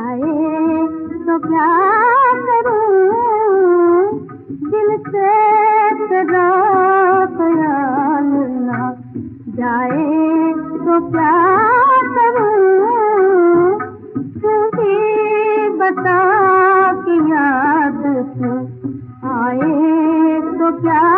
नए तूं प्यार तु पता कया आए तो क्या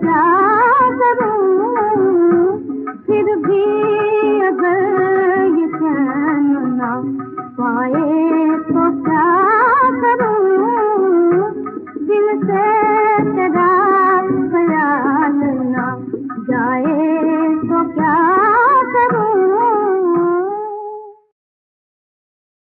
প্রাণ